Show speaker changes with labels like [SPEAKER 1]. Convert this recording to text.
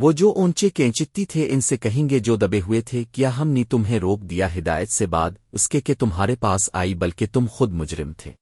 [SPEAKER 1] وہ جو اونچے کینچتی تھے ان سے کہیں گے جو دبے ہوئے تھے، کیا ہم نے تمہیں روک دیا ہدایت سے بعد اس کے کہ تمہارے پاس آئی بلکہ تم خود مجرم تھے؟